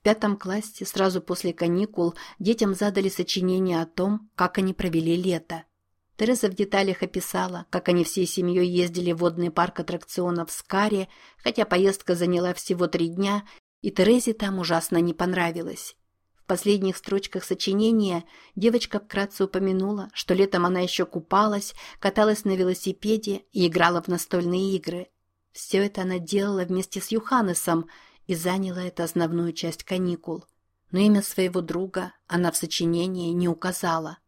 В пятом классе, сразу после каникул, детям задали сочинение о том, как они провели лето. Тереза в деталях описала, как они всей семьей ездили в водный парк аттракционов в Скаре, хотя поездка заняла всего три дня, и Терезе там ужасно не понравилось. В последних строчках сочинения девочка вкратце упомянула, что летом она еще купалась, каталась на велосипеде и играла в настольные игры. Все это она делала вместе с Юханесом – и заняла это основную часть каникул. Но имя своего друга она в сочинении не указала.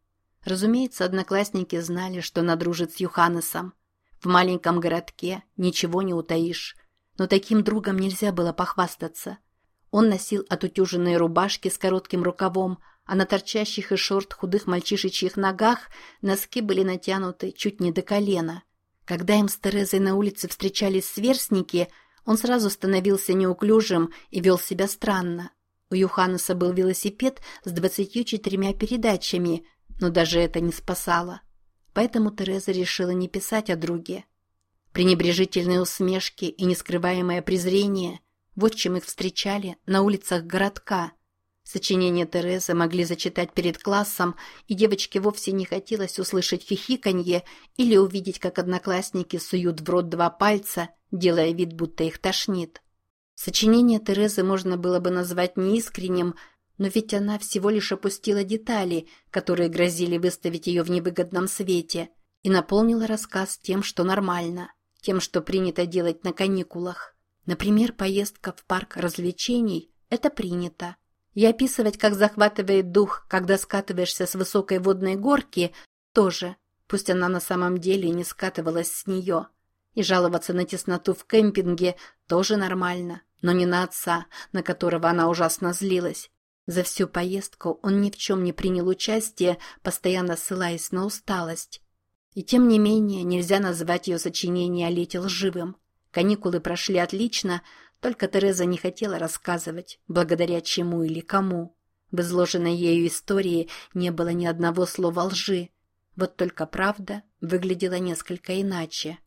Разумеется, одноклассники знали, что она дружит с Юханесом. В маленьком городке ничего не утаишь. Но таким другом нельзя было похвастаться. Он носил отутюженные рубашки с коротким рукавом, а на торчащих из шорт худых мальчишечьих ногах носки были натянуты чуть не до колена. Когда им с Терезой на улице встречались сверстники – он сразу становился неуклюжим и вел себя странно. У Юханеса был велосипед с двадцатью четырьмя передачами, но даже это не спасало. Поэтому Тереза решила не писать о друге. Пренебрежительные усмешки и нескрываемое презрение – вот чем их встречали на улицах городка. Сочинения Терезы могли зачитать перед классом, и девочке вовсе не хотелось услышать хихиканье или увидеть, как одноклассники суют в рот два пальца – делая вид, будто их тошнит. Сочинение Терезы можно было бы назвать неискренним, но ведь она всего лишь опустила детали, которые грозили выставить ее в невыгодном свете, и наполнила рассказ тем, что нормально, тем, что принято делать на каникулах. Например, поездка в парк развлечений – это принято. И описывать, как захватывает дух, когда скатываешься с высокой водной горки – тоже, пусть она на самом деле не скатывалась с нее – и жаловаться на тесноту в кемпинге тоже нормально, но не на отца, на которого она ужасно злилась. За всю поездку он ни в чем не принял участие, постоянно ссылаясь на усталость. И тем не менее нельзя назвать ее сочинение о лете лживым. Каникулы прошли отлично, только Тереза не хотела рассказывать, благодаря чему или кому. В изложенной ею истории не было ни одного слова лжи. Вот только правда выглядела несколько иначе.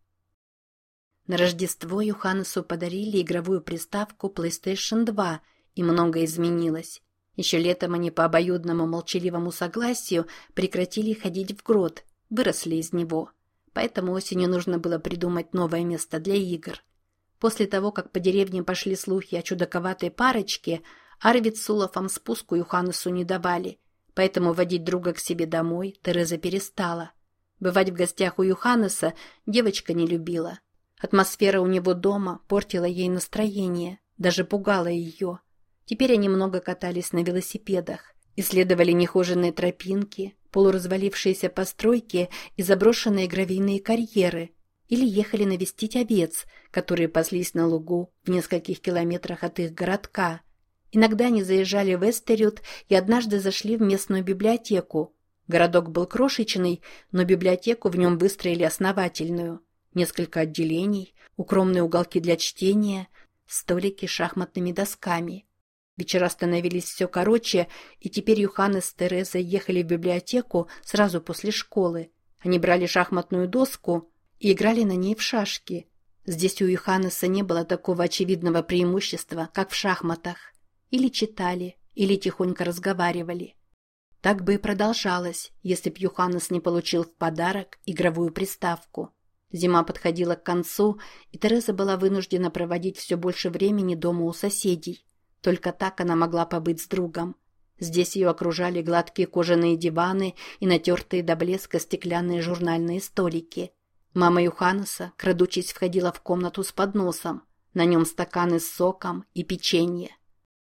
На Рождество Юханесу подарили игровую приставку PlayStation 2, и многое изменилось. Еще летом они по обоюдному молчаливому согласию прекратили ходить в грот, выросли из него. Поэтому осенью нужно было придумать новое место для игр. После того, как по деревне пошли слухи о чудаковатой парочке, Арвид с Улафом спуску Юханесу не давали, поэтому водить друга к себе домой Тереза перестала. Бывать в гостях у Юханеса девочка не любила, Атмосфера у него дома портила ей настроение, даже пугала ее. Теперь они много катались на велосипедах, исследовали нехоженные тропинки, полуразвалившиеся постройки и заброшенные гравийные карьеры, или ехали навестить овец, которые паслись на лугу в нескольких километрах от их городка. Иногда они заезжали в Эстерют и однажды зашли в местную библиотеку. Городок был крошечный, но библиотеку в нем выстроили основательную – несколько отделений, укромные уголки для чтения, столики с шахматными досками. Вечера становились все короче, и теперь Юхан с Терезой ехали в библиотеку сразу после школы. Они брали шахматную доску и играли на ней в шашки. Здесь у Юханеса не было такого очевидного преимущества, как в шахматах. Или читали, или тихонько разговаривали. Так бы и продолжалось, если б Юханес не получил в подарок игровую приставку. Зима подходила к концу, и Тереза была вынуждена проводить все больше времени дома у соседей. Только так она могла побыть с другом. Здесь ее окружали гладкие кожаные диваны и натертые до блеска стеклянные журнальные столики. Мама Юханеса, крадучись, входила в комнату с подносом. На нем стаканы с соком и печенье.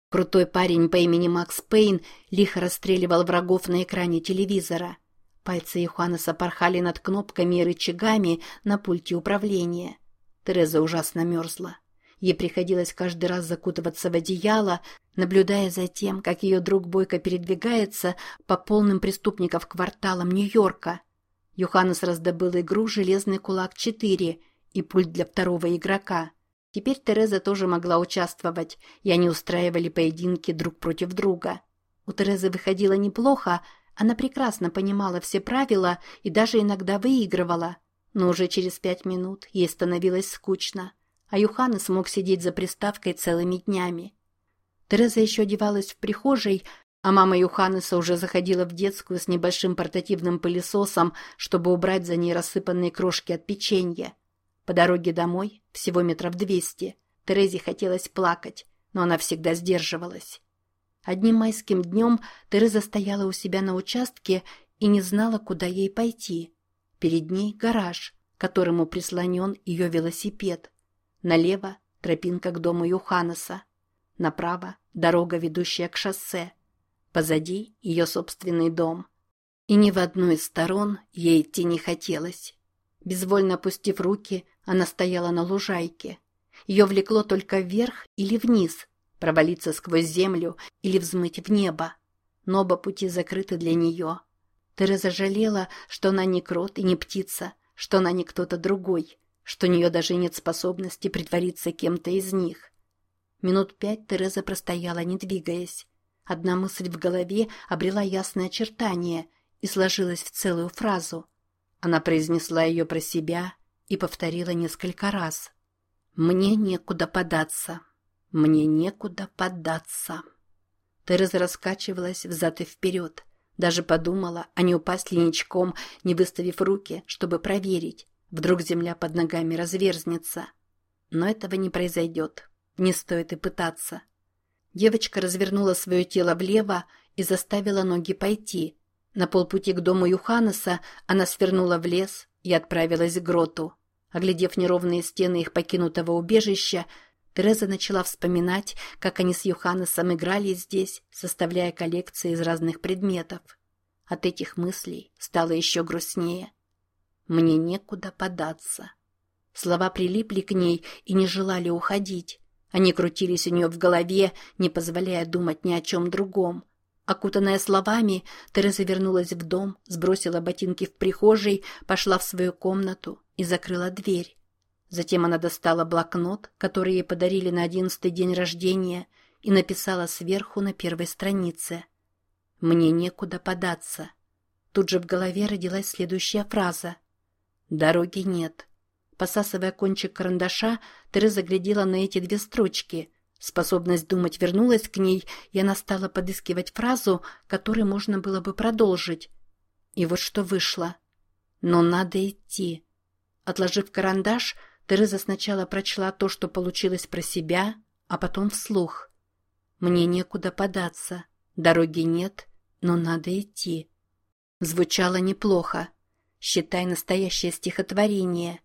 Крутой парень по имени Макс Пейн лихо расстреливал врагов на экране телевизора. Пальцы Юханеса порхали над кнопками и рычагами на пульте управления. Тереза ужасно мерзла. Ей приходилось каждый раз закутываться в одеяло, наблюдая за тем, как ее друг Бойко передвигается по полным преступников кварталам Нью-Йорка. Юханес раздобыл игру «Железный кулак-4» и пульт для второго игрока. Теперь Тереза тоже могла участвовать, и они устраивали поединки друг против друга. У Терезы выходило неплохо, она прекрасно понимала все правила и даже иногда выигрывала. Но уже через пять минут ей становилось скучно, а Юхана смог сидеть за приставкой целыми днями. Тереза еще одевалась в прихожей, а мама Юханеса уже заходила в детскую с небольшим портативным пылесосом, чтобы убрать за ней рассыпанные крошки от печенья. По дороге домой, всего метров двести, Терезе хотелось плакать, но она всегда сдерживалась. Одним майским днем Тереза стояла у себя на участке и не знала, куда ей пойти. Перед ней гараж, к которому прислонен ее велосипед. Налево – тропинка к дому Юханеса. Направо – дорога, ведущая к шоссе. Позади – ее собственный дом. И ни в одну из сторон ей идти не хотелось. Безвольно опустив руки, она стояла на лужайке. Ее влекло только вверх или вниз, провалиться сквозь землю или взмыть в небо. Но оба пути закрыты для нее. Тереза жалела, что она не крот и не птица, что она не кто-то другой, что у нее даже нет способности притвориться кем-то из них. Минут пять Тереза простояла, не двигаясь. Одна мысль в голове обрела ясное очертание и сложилась в целую фразу. Она произнесла ее про себя и повторила несколько раз. «Мне некуда податься. Мне некуда податься». Тереза раскачивалась взад и вперед. Даже подумала, а не упасть ли ничком, не выставив руки, чтобы проверить. Вдруг земля под ногами разверзнется. Но этого не произойдет. Не стоит и пытаться. Девочка развернула свое тело влево и заставила ноги пойти. На полпути к дому Юханеса она свернула в лес и отправилась к гроту. Оглядев неровные стены их покинутого убежища, Тереза начала вспоминать, как они с Юханесом играли здесь, составляя коллекции из разных предметов. От этих мыслей стало еще грустнее. «Мне некуда податься». Слова прилипли к ней и не желали уходить. Они крутились у нее в голове, не позволяя думать ни о чем другом. Окутанная словами, Тереза вернулась в дом, сбросила ботинки в прихожей, пошла в свою комнату и закрыла дверь. Затем она достала блокнот, который ей подарили на одиннадцатый день рождения, и написала сверху на первой странице. «Мне некуда податься». Тут же в голове родилась следующая фраза. «Дороги нет». Посасывая кончик карандаша, Тереза глядела на эти две строчки. Способность думать вернулась к ней, и она стала подыскивать фразу, которой можно было бы продолжить. И вот что вышло. «Но надо идти». Отложив карандаш, Тереза сначала прочла то, что получилось про себя, а потом вслух. «Мне некуда податься. Дороги нет, но надо идти». Звучало неплохо. Считай настоящее стихотворение.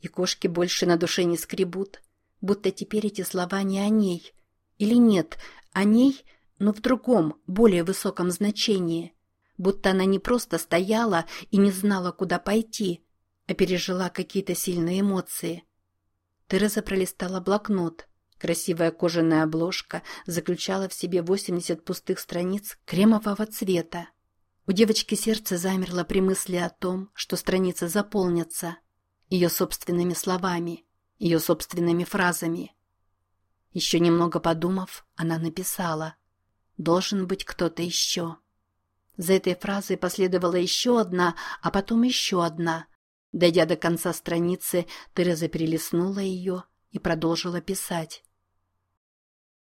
И кошки больше на душе не скребут, будто теперь эти слова не о ней. Или нет, о ней, но в другом, более высоком значении. Будто она не просто стояла и не знала, куда пойти, а пережила какие-то сильные эмоции. Тереза пролистала блокнот. Красивая кожаная обложка заключала в себе 80 пустых страниц кремового цвета. У девочки сердце замерло при мысли о том, что страницы заполнятся ее собственными словами, ее собственными фразами. Еще немного подумав, она написала «Должен быть кто-то еще». За этой фразой последовала еще одна, а потом еще одна. Дойдя до конца страницы, Тереза перелистнула ее и продолжила писать.